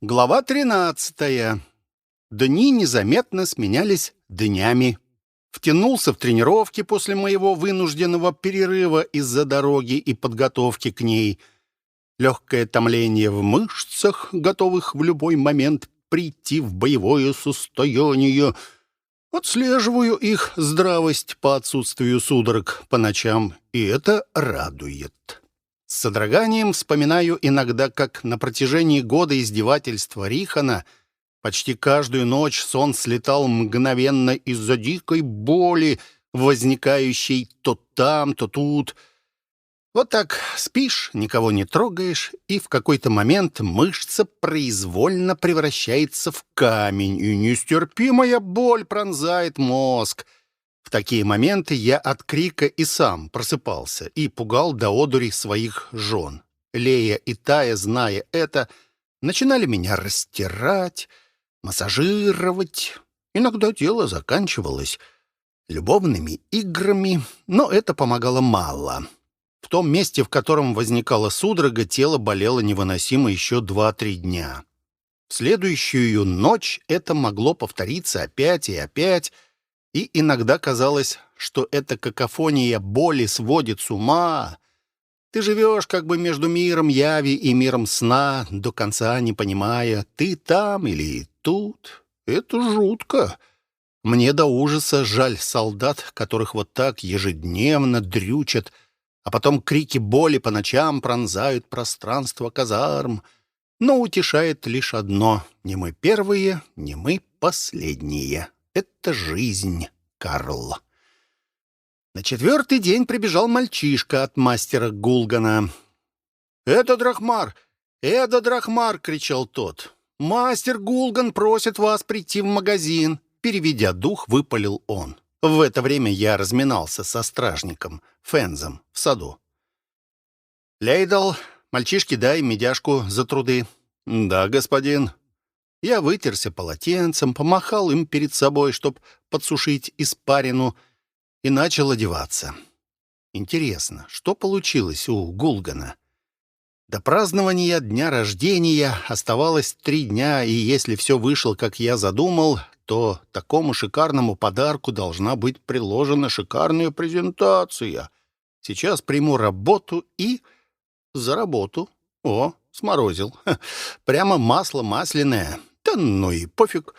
Глава 13. Дни незаметно сменялись днями. Втянулся в тренировки после моего вынужденного перерыва из-за дороги и подготовки к ней. Легкое томление в мышцах, готовых в любой момент прийти в боевое состояние. Отслеживаю их здравость по отсутствию судорог по ночам, и это радует. С содроганием вспоминаю иногда, как на протяжении года издевательства Рихана почти каждую ночь сон слетал мгновенно из-за дикой боли, возникающей то там, то тут. Вот так спишь, никого не трогаешь, и в какой-то момент мышца произвольно превращается в камень, и нестерпимая боль пронзает мозг — в такие моменты я от крика и сам просыпался и пугал до одури своих жен. Лея и Тая, зная это, начинали меня растирать, массажировать. Иногда дело заканчивалось любовными играми, но это помогало мало. В том месте, в котором возникала судорога, тело болело невыносимо еще два-три дня. В следующую ночь это могло повториться опять и опять, и иногда казалось, что эта какофония боли сводит с ума. Ты живешь как бы между миром яви и миром сна, до конца не понимая, ты там или тут. Это жутко. Мне до ужаса жаль солдат, которых вот так ежедневно дрючат, а потом крики боли по ночам пронзают пространство казарм. Но утешает лишь одно — не мы первые, не мы последние это жизнь, Карл. На четвертый день прибежал мальчишка от мастера Гулгана. «Это Драхмар! Это Драхмар!» — кричал тот. «Мастер Гулган просит вас прийти в магазин!» Переведя дух, выпалил он. В это время я разминался со стражником, Фензом, в саду. «Лейдал, мальчишке дай медяшку за труды». «Да, господин». Я вытерся полотенцем, помахал им перед собой, чтоб подсушить испарину, и начал одеваться. Интересно, что получилось у Гулгана? До празднования дня рождения оставалось три дня, и если все вышло, как я задумал, то такому шикарному подарку должна быть приложена шикарная презентация. Сейчас приму работу и... за работу. О, сморозил. Прямо масло масляное. Да ну и пофиг.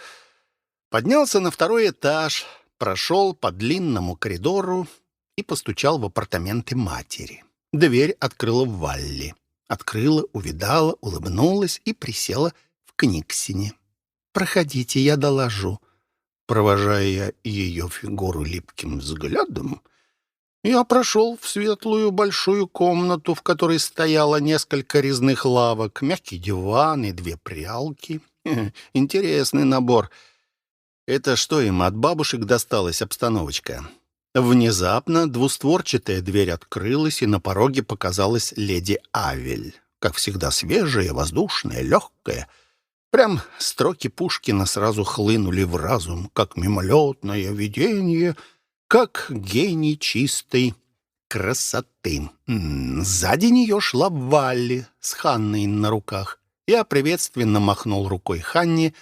Поднялся на второй этаж, прошел по длинному коридору и постучал в апартаменты матери. Дверь открыла Валли. Открыла, увидала, улыбнулась и присела в книгсине. «Проходите, я доложу». Провожая ее фигуру липким взглядом, я прошел в светлую большую комнату, в которой стояло несколько резных лавок, мягкий диван и две прялки. Интересный набор. Это что им от бабушек досталась обстановочка? Внезапно двустворчатая дверь открылась, и на пороге показалась леди Авель. Как всегда, свежая, воздушная, легкая. Прям строки Пушкина сразу хлынули в разум, как мимолетное видение, как гений чистой красоты. Сзади нее шла Валли с Ханной на руках. Я приветственно махнул рукой Ханне,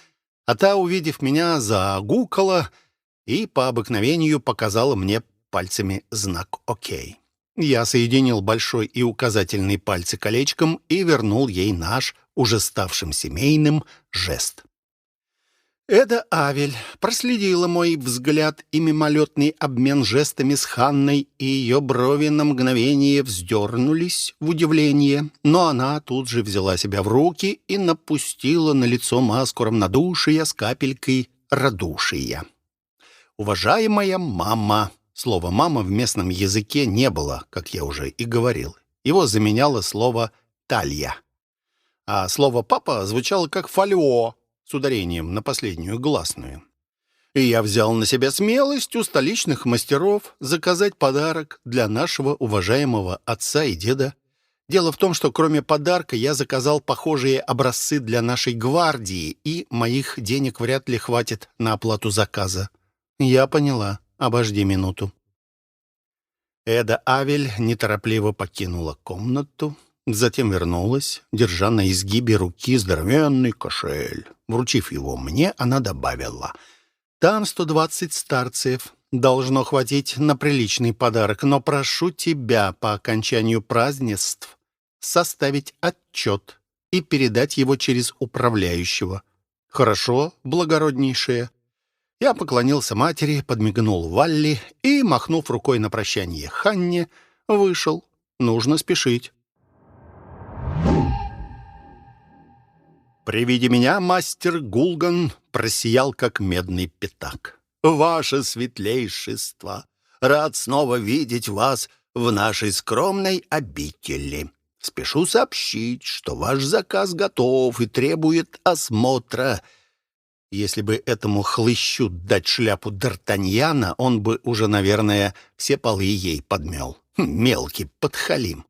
а та, увидев меня, загукала и по обыкновению показала мне пальцами знак «Окей». Я соединил большой и указательный пальцы колечком и вернул ей наш, уже ставшим семейным, жест. Эда Авель проследила мой взгляд и мимолетный обмен жестами с Ханной, и ее брови на мгновение вздернулись в удивление, но она тут же взяла себя в руки и напустила на лицо маску равнодушия с капелькой радушия. «Уважаемая мама!» Слова «мама» в местном языке не было, как я уже и говорил. Его заменяло слово «талья». А слово «папа» звучало как «фалео», с ударением на последнюю гласную. И я взял на себя смелость у столичных мастеров заказать подарок для нашего уважаемого отца и деда. Дело в том, что кроме подарка я заказал похожие образцы для нашей гвардии, и моих денег вряд ли хватит на оплату заказа. Я поняла. Обожди минуту. Эда Авель неторопливо покинула комнату. Затем вернулась, держа на изгибе руки здоровенный кошель. Вручив его мне, она добавила. «Там 120 старцев. Должно хватить на приличный подарок, но прошу тебя по окончанию празднеств составить отчет и передать его через управляющего. Хорошо, благороднейшее». Я поклонился матери, подмигнул Валли и, махнув рукой на прощание Ханне, вышел. Нужно спешить. При виде меня мастер Гулган просиял, как медный пятак. «Ваше светлейшество! Рад снова видеть вас в нашей скромной обители. Спешу сообщить, что ваш заказ готов и требует осмотра». Если бы этому хлыщу дать шляпу Д'Артаньяна, он бы уже, наверное, все полы ей подмел. Хм, мелкий подхалим.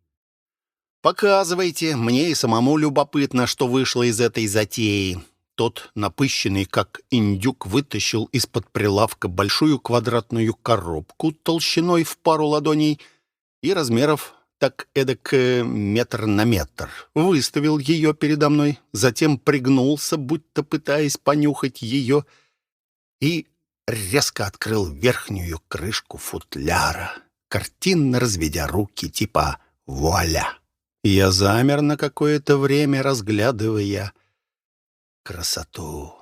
«Показывайте, мне и самому любопытно, что вышло из этой затеи». Тот, напыщенный, как индюк, вытащил из-под прилавка большую квадратную коробку толщиной в пару ладоней и размеров так эдак э, метр на метр. Выставил ее передо мной, затем пригнулся, будто пытаясь понюхать ее, и резко открыл верхнюю крышку футляра, картинно разведя руки, типа «вуаля». Я замер на какое-то время, разглядывая красоту.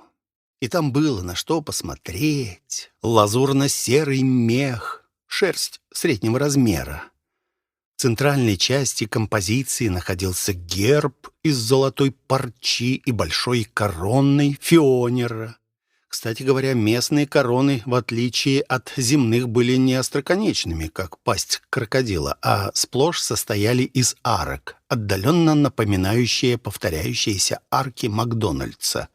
И там было на что посмотреть. Лазурно-серый мех, шерсть среднего размера, в центральной части композиции находился герб из золотой парчи и большой коронной фионера. Кстати говоря, местные короны, в отличие от земных, были не остроконечными, как пасть крокодила, а сплошь состояли из арок, отдаленно напоминающие повторяющиеся арки Макдональдса.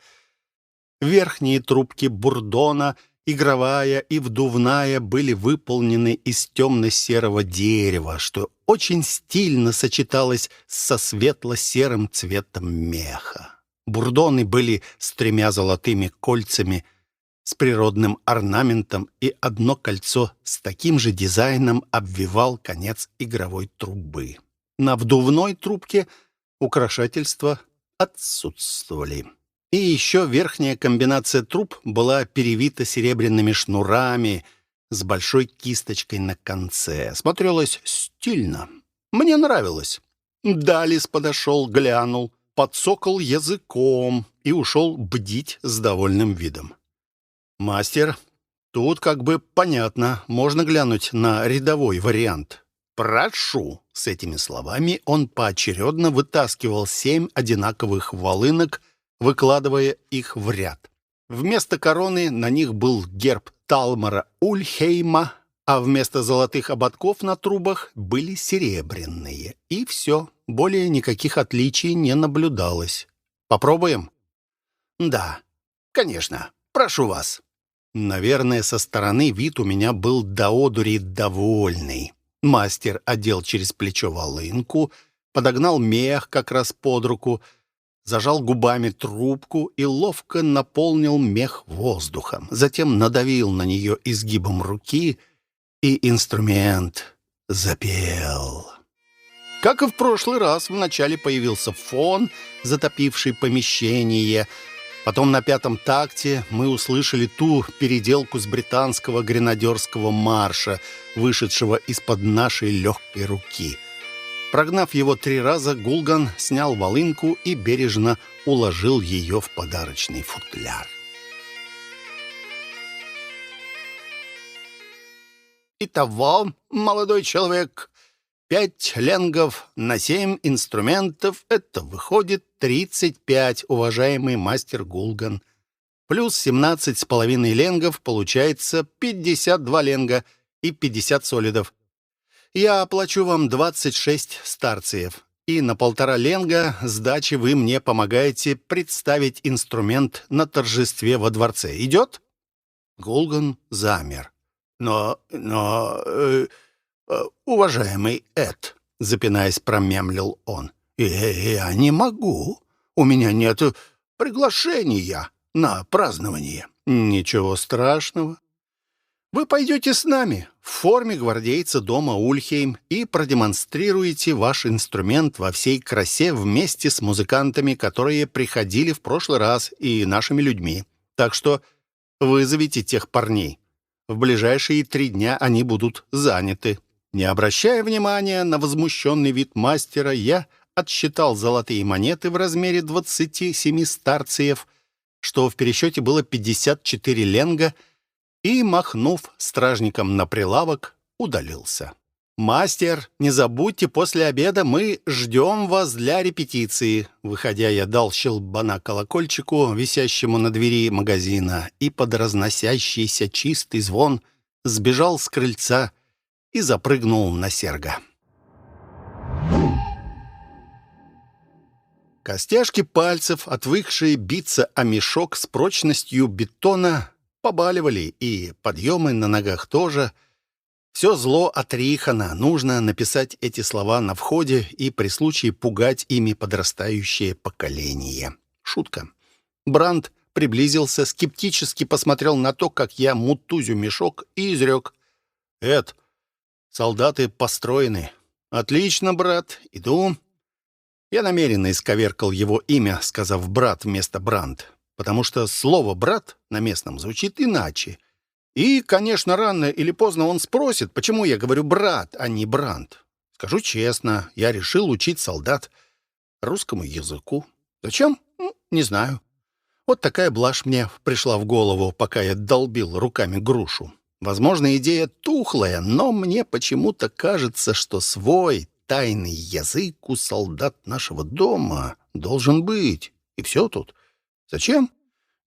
Верхние трубки бурдона — игровая и вдувная были выполнены из темно-серого дерева, что очень стильно сочеталось со светло-серым цветом меха. Бурдоны были с тремя золотыми кольцами, с природным орнаментом, и одно кольцо с таким же дизайном обвивал конец игровой трубы. На вдувной трубке украшательства отсутствовали. И еще верхняя комбинация труб была перевита серебряными шнурами с большой кисточкой на конце. Смотрелось стильно. Мне нравилось. Далис подошел, глянул, подсокал языком и ушел бдить с довольным видом. «Мастер, тут как бы понятно, можно глянуть на рядовой вариант». «Прошу!» С этими словами он поочередно вытаскивал семь одинаковых волынок выкладывая их в ряд. Вместо короны на них был герб Талмара Ульхейма, а вместо золотых ободков на трубах были серебряные. И все, более никаких отличий не наблюдалось. Попробуем? Да, конечно, прошу вас. Наверное, со стороны вид у меня был до одури довольный. Мастер одел через плечо волынку, подогнал мех как раз под руку — зажал губами трубку и ловко наполнил мех воздухом. Затем надавил на нее изгибом руки, и инструмент запел. Как и в прошлый раз, вначале появился фон, затопивший помещение. Потом на пятом такте мы услышали ту переделку с британского гренадерского марша, вышедшего из-под нашей легкой руки — Прогнав его три раза, Гулган снял волынку и бережно уложил ее в подарочный футляр. «Итого, молодой человек, пять ленгов на семь инструментов — это выходит тридцать пять, уважаемый мастер Гулган. Плюс семнадцать с половиной ленгов получается пятьдесят два ленга и пятьдесят солидов. Я оплачу вам 26 старциев, и на полтора ленга сдачи вы мне помогаете представить инструмент на торжестве во дворце. Идет?» Гулган замер. «Но... но... Э, э, уважаемый Эд», — запинаясь, промямлил он, э, — «я не могу. У меня нет приглашения на празднование». «Ничего страшного. Вы пойдете с нами в форме гвардейца дома Ульхейм и продемонстрируете ваш инструмент во всей красе вместе с музыкантами, которые приходили в прошлый раз, и нашими людьми. Так что вызовите тех парней. В ближайшие три дня они будут заняты. Не обращая внимания на возмущенный вид мастера, я отсчитал золотые монеты в размере 27 старциев, что в пересчете было 54 ленга — и, махнув стражником на прилавок, удалился. «Мастер, не забудьте, после обеда мы ждем вас для репетиции». Выходя, я дал щелбана колокольчику, висящему на двери магазина, и под разносящийся чистый звон сбежал с крыльца и запрыгнул на серга. Костяшки пальцев, отвыкшие биться о мешок с прочностью бетона, побаливали, и подъемы на ногах тоже. Все зло от Рихана. Нужно написать эти слова на входе и при случае пугать ими подрастающее поколение. Шутка. Бранд приблизился, скептически посмотрел на то, как я мутузю мешок, и изрек. «Эд, солдаты построены. Отлично, брат, иду». Я намеренно исковеркал его имя, сказав «брат» вместо «бранд» потому что слово «брат» на местном звучит иначе. И, конечно, рано или поздно он спросит, почему я говорю «брат», а не «бранд». Скажу честно, я решил учить солдат русскому языку. Зачем? Ну, не знаю. Вот такая блажь мне пришла в голову, пока я долбил руками грушу. Возможно, идея тухлая, но мне почему-то кажется, что свой тайный язык у солдат нашего дома должен быть. И все тут. Зачем?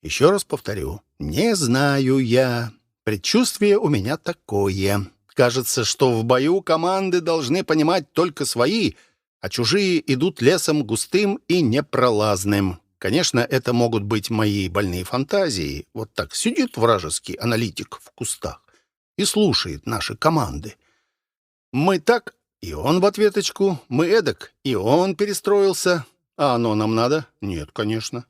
Еще раз повторю. Не знаю я. Предчувствие у меня такое. Кажется, что в бою команды должны понимать только свои, а чужие идут лесом густым и непролазным. Конечно, это могут быть мои больные фантазии. Вот так сидит вражеский аналитик в кустах и слушает наши команды. Мы так, и он в ответочку, мы эдак, и он перестроился. А оно нам надо? Нет, конечно.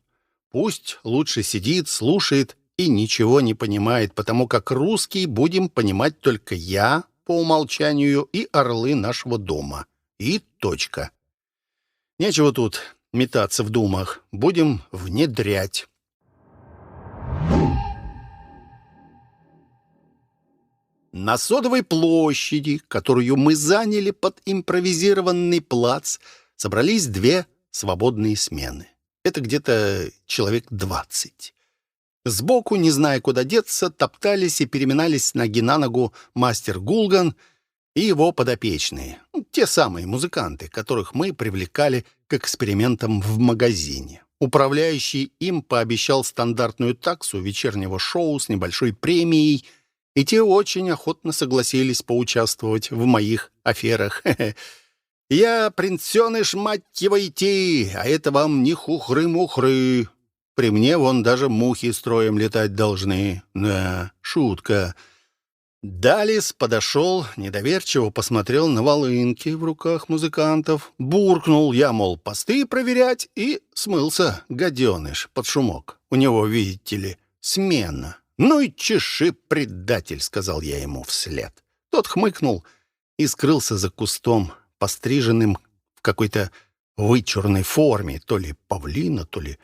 Пусть лучше сидит, слушает и ничего не понимает, потому как русский будем понимать только я по умолчанию и орлы нашего дома. И точка. Нечего тут метаться в думах. Будем внедрять. На Содовой площади, которую мы заняли под импровизированный плац, собрались две свободные смены. Это где-то человек двадцать. Сбоку, не зная, куда деться, топтались и переминались ноги на ногу мастер Гулган и его подопечные. Те самые музыканты, которых мы привлекали к экспериментам в магазине. Управляющий им пообещал стандартную таксу вечернего шоу с небольшой премией, и те очень охотно согласились поучаствовать в моих аферах. Я принценыш, мать его, идти, а это вам не хухры-мухры. При мне вон даже мухи строем летать должны. Да, шутка. Далис подошел, недоверчиво посмотрел на волынки в руках музыкантов, буркнул я, мол, посты проверять, и смылся, гаденыш, под шумок. У него, видите ли, смена. «Ну и чеши, предатель!» — сказал я ему вслед. Тот хмыкнул и скрылся за кустом, постриженным в какой-то вычурной форме, то ли павлина, то ли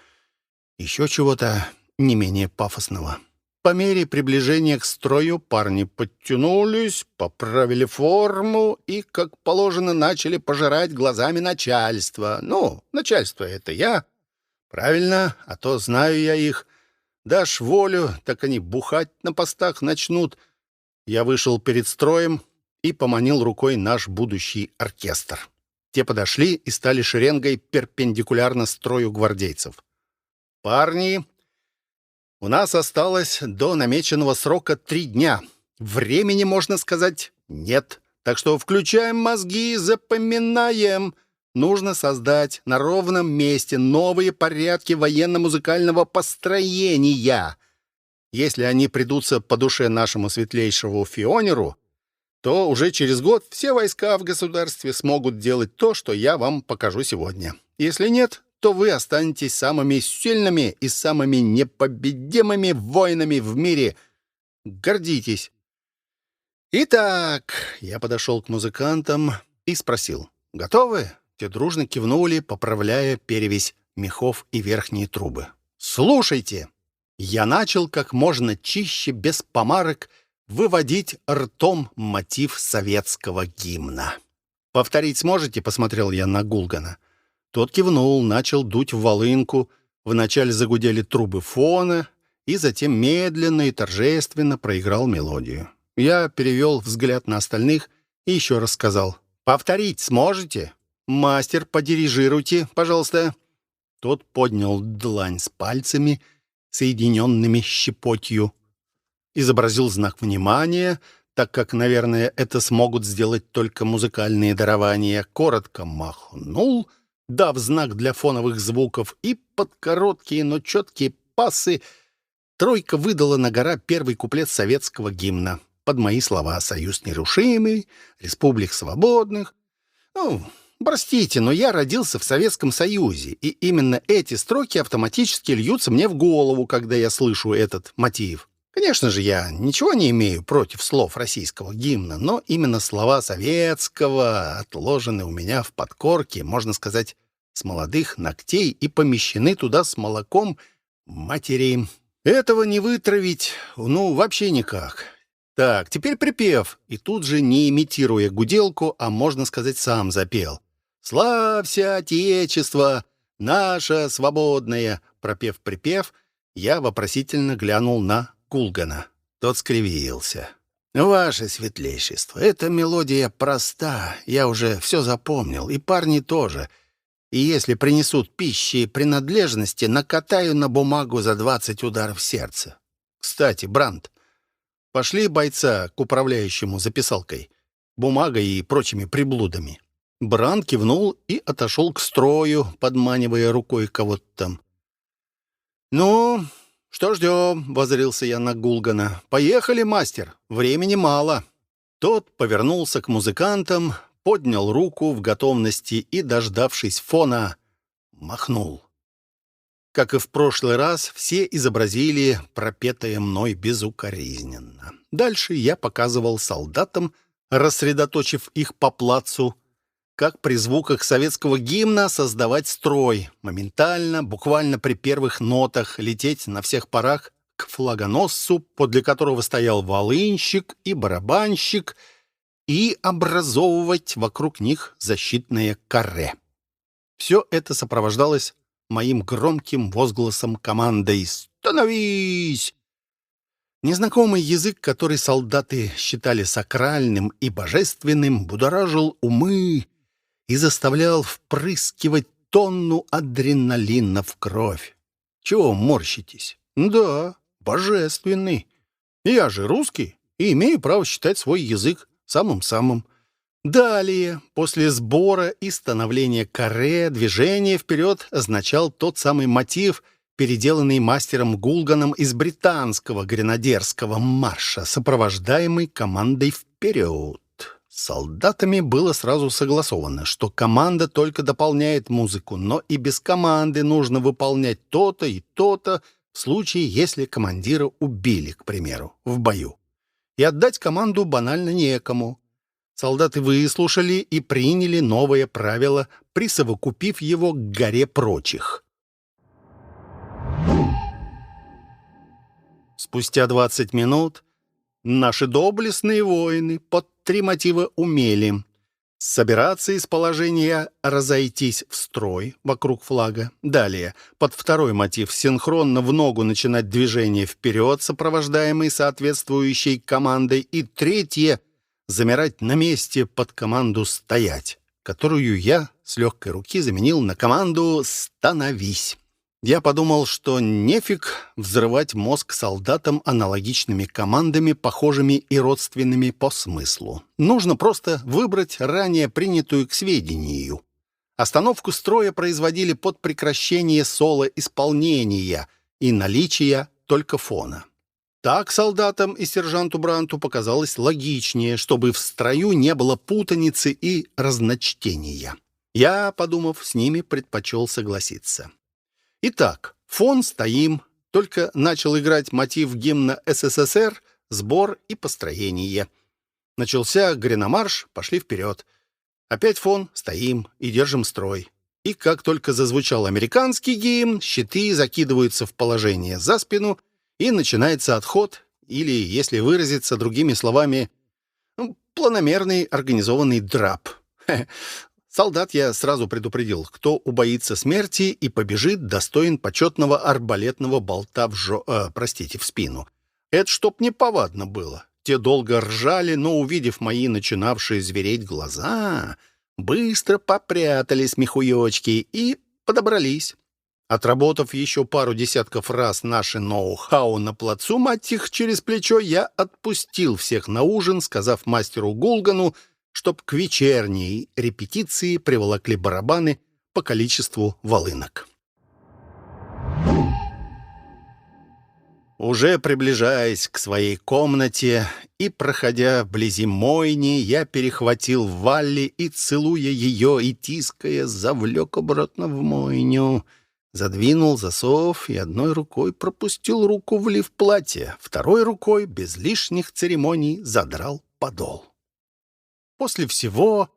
еще чего-то не менее пафосного. По мере приближения к строю парни подтянулись, поправили форму и, как положено, начали пожирать глазами начальство. Ну, начальство — это я. Правильно, а то знаю я их. Дашь волю, так они бухать на постах начнут. Я вышел перед строем, и поманил рукой наш будущий оркестр. Те подошли и стали шеренгой перпендикулярно строю гвардейцев. «Парни, у нас осталось до намеченного срока три дня. Времени, можно сказать, нет. Так что включаем мозги запоминаем. Нужно создать на ровном месте новые порядки военно-музыкального построения. Если они придутся по душе нашему светлейшему Фионеру, то уже через год все войска в государстве смогут делать то, что я вам покажу сегодня. Если нет, то вы останетесь самыми сильными и самыми непобедимыми воинами в мире. Гордитесь. Итак, я подошел к музыкантам и спросил, готовы? Те дружно кивнули, поправляя перевесь мехов и верхние трубы. «Слушайте!» Я начал как можно чище, без помарок, выводить ртом мотив советского гимна. «Повторить сможете?» — посмотрел я на Гулгана. Тот кивнул, начал дуть в волынку. Вначале загудели трубы фона, и затем медленно и торжественно проиграл мелодию. Я перевел взгляд на остальных и еще раз сказал. «Повторить сможете? Мастер, подирижируйте, пожалуйста». Тот поднял длань с пальцами, соединенными щепотью. Изобразил знак внимания, так как, наверное, это смогут сделать только музыкальные дарования. Коротко махнул, дав знак для фоновых звуков, и под короткие, но четкие пасы тройка выдала на гора первый куплет советского гимна под мои слова «Союз нерушимый», «Республик свободных». Ну, простите, но я родился в Советском Союзе, и именно эти строки автоматически льются мне в голову, когда я слышу этот мотив. Конечно же, я ничего не имею против слов российского гимна, но именно слова советского отложены у меня в подкорке, можно сказать, с молодых ногтей и помещены туда с молоком матери. Этого не вытравить, ну, вообще никак. Так, теперь припев. И тут же, не имитируя гуделку, а можно сказать, сам запел. «Славься, Отечество, наше свободное!» Пропев припев, я вопросительно глянул на Кулгана. Тот скривился. «Ваше светлейшество, эта мелодия проста, я уже все запомнил, и парни тоже. И если принесут пищи и принадлежности, накатаю на бумагу за двадцать ударов сердца. Кстати, Бранд, Пошли бойца к управляющему записалкой, бумагой и прочими приблудами. Бран кивнул и отошел к строю, подманивая рукой кого-то там. «Ну, что ждем?» — возрился я на Гулгана. «Поехали, мастер, времени мало». Тот повернулся к музыкантам, поднял руку в готовности и, дождавшись фона, махнул. Как и в прошлый раз, все изобразили пропетое мной безукоризненно. Дальше я показывал солдатам, рассредоточив их по плацу, как при звуках советского гимна создавать строй, моментально, буквально при первых нотах, лететь на всех парах к флагоносцу, подле которого стоял волынщик и барабанщик, и образовывать вокруг них защитное каре. Все это сопровождалось моим громким возгласом командой «Становись!». Незнакомый язык, который солдаты считали сакральным и божественным, будоражил умы и заставлял впрыскивать тонну адреналина в кровь. Чего морщитесь? Да, божественный. Я же русский и имею право считать свой язык самым-самым. Далее, после сбора и становления каре, движение вперед означал тот самый мотив, переделанный мастером Гулганом из британского гренадерского марша, сопровождаемый командой «Вперед». С солдатами было сразу согласовано, что команда только дополняет музыку, но и без команды нужно выполнять то-то и то-то в случае, если командира убили, к примеру, в бою. И отдать команду банально некому. Солдаты выслушали и приняли новое правило, присовокупив его к горе прочих. Спустя 20 минут наши доблестные воины под три мотива умели собираться из положения разойтись в строй вокруг флага. Далее, под второй мотив синхронно в ногу начинать движение вперед, сопровождаемый соответствующей командой. И третье — замирать на месте под команду «стоять», которую я с легкой руки заменил на команду «становись». Я подумал, что нефиг взрывать мозг солдатам аналогичными командами, похожими и родственными по смыслу. Нужно просто выбрать ранее принятую к сведению. Остановку строя производили под прекращение соло исполнения и наличие только фона. Так солдатам и сержанту Бранту показалось логичнее, чтобы в строю не было путаницы и разночтения. Я, подумав, с ними предпочел согласиться. Итак, фон стоим, только начал играть мотив гимна СССР, сбор и построение. Начался греномарш, пошли вперед. Опять фон, стоим и держим строй. И как только зазвучал американский гимн, щиты закидываются в положение за спину, и начинается отход, или, если выразиться другими словами, ну, планомерный организованный драп. Солдат я сразу предупредил, кто убоится смерти и побежит, достоин почетного арбалетного болта в жо... Э, простите, в спину. Это чтоб не повадно было. Те долго ржали, но, увидев мои начинавшие звереть глаза, быстро попрятались мехуёчки и подобрались. Отработав еще пару десятков раз наши ноу-хау на плацу, мать их через плечо, я отпустил всех на ужин, сказав мастеру Гулгану, чтоб к вечерней репетиции приволокли барабаны по количеству волынок. Уже приближаясь к своей комнате и проходя вблизи мойни, я перехватил Валли и, целуя ее и тиская, завлек обратно в мойню. Задвинул засов и одной рукой пропустил руку в лиф платья, второй рукой, без лишних церемоний, задрал подол. После всего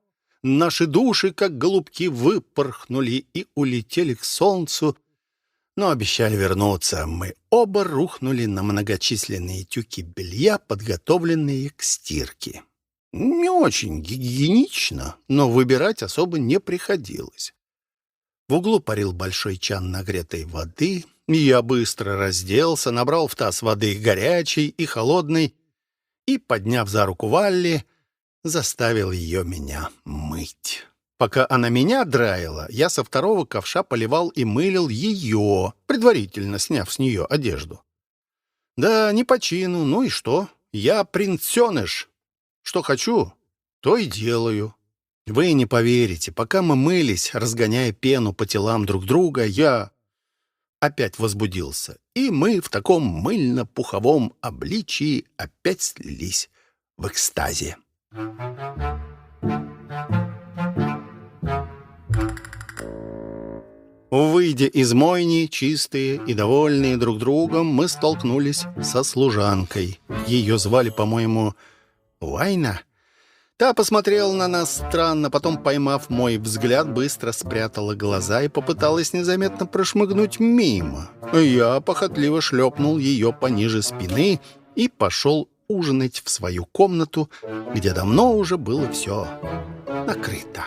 наши души, как голубки, выпорхнули и улетели к солнцу, но обещали вернуться. Мы оба рухнули на многочисленные тюки белья, подготовленные к стирке. Не очень гигиенично, но выбирать особо не приходилось. В углу парил большой чан нагретой воды, я быстро разделся, набрал в таз воды горячей и холодной и, подняв за руку Валли, заставил ее меня мыть. Пока она меня драила, я со второго ковша поливал и мылил ее, предварительно сняв с нее одежду. Да, не по чину, ну и что? Я принценыш. Что хочу, то и делаю. Вы не поверите, пока мы мылись, разгоняя пену по телам друг друга, я опять возбудился, и мы в таком мыльно-пуховом обличии опять слились в экстазе. Выйдя из мойни, чистые и довольные друг другом, мы столкнулись со служанкой. Ее звали, по-моему, Вайна. Та посмотрела на нас странно, потом, поймав мой взгляд, быстро спрятала глаза и попыталась незаметно прошмыгнуть мимо. Я похотливо шлепнул ее пониже спины и пошел ужинать в свою комнату, где давно уже было все накрыто.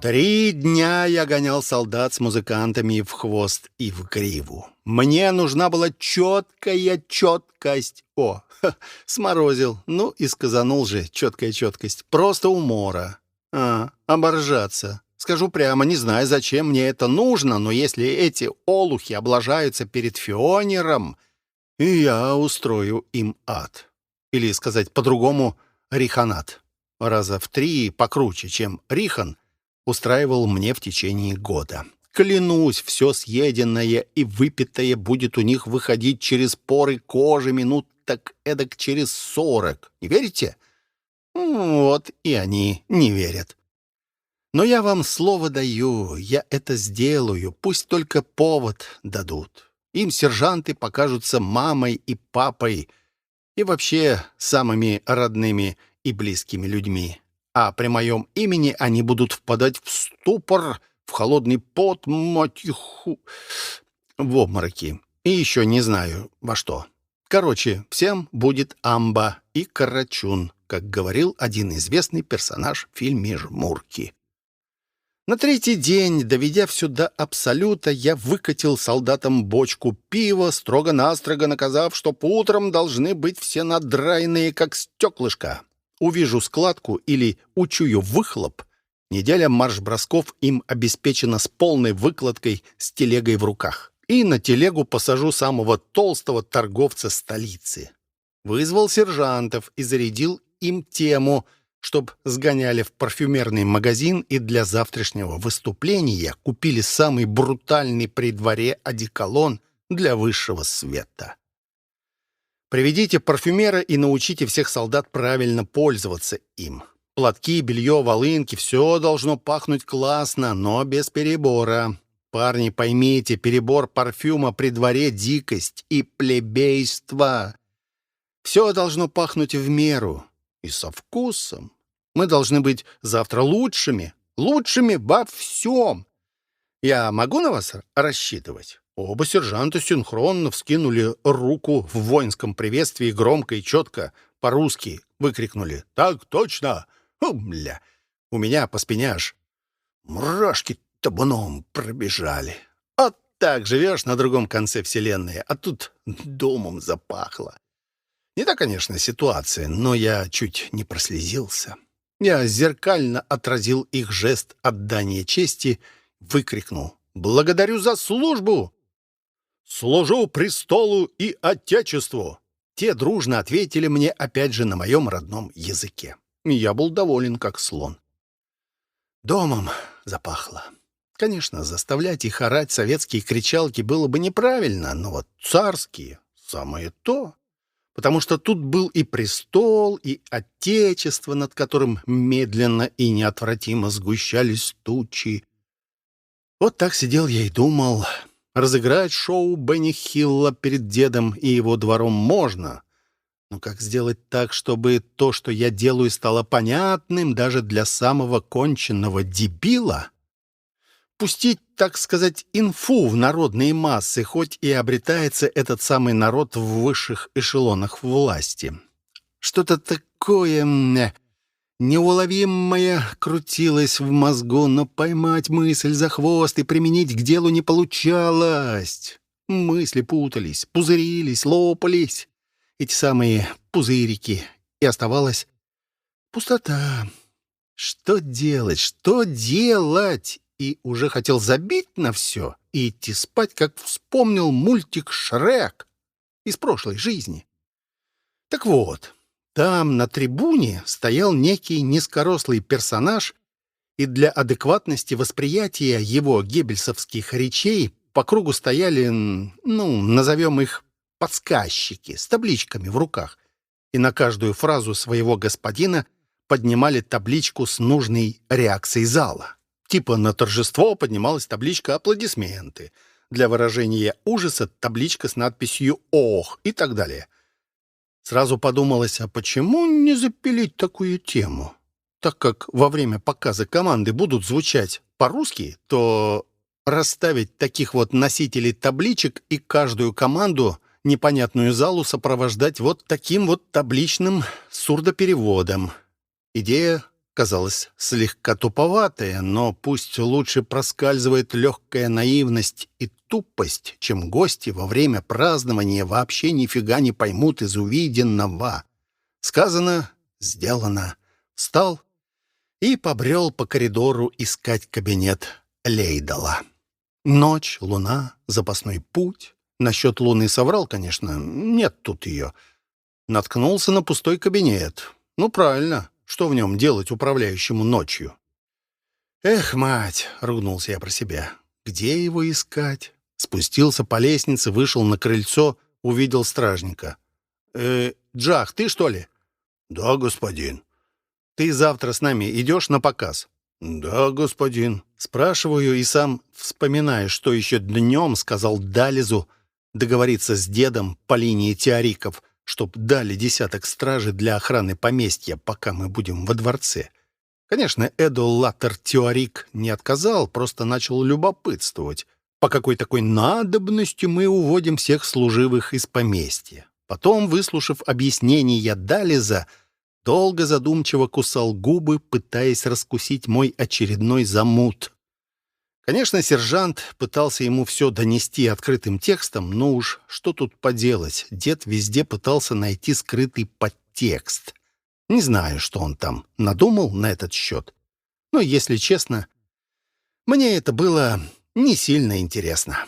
Три дня я гонял солдат с музыкантами в хвост и в гриву. Мне нужна была четкая четкость. О, ха, сморозил. Ну и сказанул же, четкая четкость. Просто умора. А, оборжаться. Скажу прямо, не знаю, зачем мне это нужно, но если эти олухи облажаются перед Фионером, я устрою им ад. Или сказать по-другому, риханат. Раза в три покруче, чем рихан устраивал мне в течение года. Клянусь, все съеденное и выпитое будет у них выходить через поры кожи минут так эдак через сорок. Не верите? Вот и они не верят. Но я вам слово даю, я это сделаю, пусть только повод дадут. Им сержанты покажутся мамой и папой и вообще самыми родными и близкими людьми. А при моем имени они будут впадать в ступор, в холодный пот, мать их, в обмороки. И еще не знаю во что. Короче, всем будет амба и карачун, как говорил один известный персонаж в фильме «Жмурки». На третий день, доведя все до абсолюта, я выкатил солдатам бочку пива, строго-настрого наказав, что по утрам должны быть все надраенные, как стеклышко. Увижу складку или учую выхлоп, неделя марш-бросков им обеспечена с полной выкладкой с телегой в руках. И на телегу посажу самого толстого торговца столицы. Вызвал сержантов и зарядил им тему — чтоб сгоняли в парфюмерный магазин и для завтрашнего выступления купили самый брутальный при дворе одеколон для высшего света. Приведите парфюмера и научите всех солдат правильно пользоваться им. Платки, белье, волынки — все должно пахнуть классно, но без перебора. Парни, поймите, перебор парфюма при дворе — дикость и плебейство. Все должно пахнуть в меру и со вкусом. Мы должны быть завтра лучшими, лучшими во всем. Я могу на вас рассчитывать?» Оба сержанта синхронно вскинули руку в воинском приветствии громко и четко, по-русски, выкрикнули «Так точно!» Бля! У меня по спине аж мурашки табуном пробежали. Вот так живешь на другом конце вселенной, а тут домом запахло. Не та, конечно, ситуация, но я чуть не прослезился. Я зеркально отразил их жест отдания чести, выкрикнул «Благодарю за службу!» «Служу престолу и отечеству!» Те дружно ответили мне опять же на моем родном языке. Я был доволен, как слон. Домом запахло. Конечно, заставлять их орать советские кричалки было бы неправильно, но вот царские — самое то. Потому что тут был и престол, и отечество, над которым медленно и неотвратимо сгущались тучи. Вот так сидел я и думал, разыграть шоу Бенни Хилла перед дедом и его двором можно, но как сделать так, чтобы то, что я делаю, стало понятным даже для самого конченного дебила? Пустить, так сказать, инфу в народные массы, хоть и обретается этот самый народ в высших эшелонах власти. Что-то такое неуловимое крутилось в мозгу, но поймать мысль за хвост и применить к делу не получалось. Мысли путались, пузырились, лопались эти самые пузырики, и оставалась пустота. Что делать? Что делать? И уже хотел забить на все и идти спать, как вспомнил мультик «Шрек» из прошлой жизни. Так вот, там на трибуне стоял некий низкорослый персонаж, и для адекватности восприятия его геббельсовских речей по кругу стояли, ну, назовем их подсказчики с табличками в руках, и на каждую фразу своего господина поднимали табличку с нужной реакцией зала. Типа на торжество поднималась табличка «Аплодисменты», для выражения ужаса табличка с надписью «Ох» и так далее. Сразу подумалось, а почему не запилить такую тему? Так как во время показа команды будут звучать по-русски, то расставить таких вот носителей табличек и каждую команду непонятную залу сопровождать вот таким вот табличным сурдопереводом. Идея казалась слегка туповатая, но пусть лучше проскальзывает легкая наивность и тупость, чем гости во время празднования вообще нифига не поймут из увиденного. Сказано, сделано. Встал и побрел по коридору искать кабинет Лейдала. Ночь, луна, запасной путь. Насчет Луны соврал, конечно. Нет тут ее. Наткнулся на пустой кабинет. Ну, правильно. Что в нем делать управляющему ночью? «Эх, мать!» — ругнулся я про себя. «Где его искать?» Спустился по лестнице, вышел на крыльцо, увидел стражника. «Э, Джах, ты что ли?» «Да, господин». «Ты завтра с нами идешь на показ?» «Да, господин». Спрашиваю и сам вспоминаю, что еще днем сказал Дализу договориться с дедом по линии теориков, чтоб дали десяток стражи для охраны поместья, пока мы будем во дворце. Конечно, Эдо Латтер Теорик не отказал, просто начал любопытствовать, по какой такой надобности мы уводим всех служивых из поместья. Потом, выслушав объяснения Дализа, долго задумчиво кусал губы, пытаясь раскусить мой очередной замут. Конечно, сержант пытался ему все донести открытым текстом, но уж что тут поделать, дед везде пытался найти скрытый подтекст. Не знаю, что он там надумал на этот счет. Но, если честно, мне это было не сильно интересно.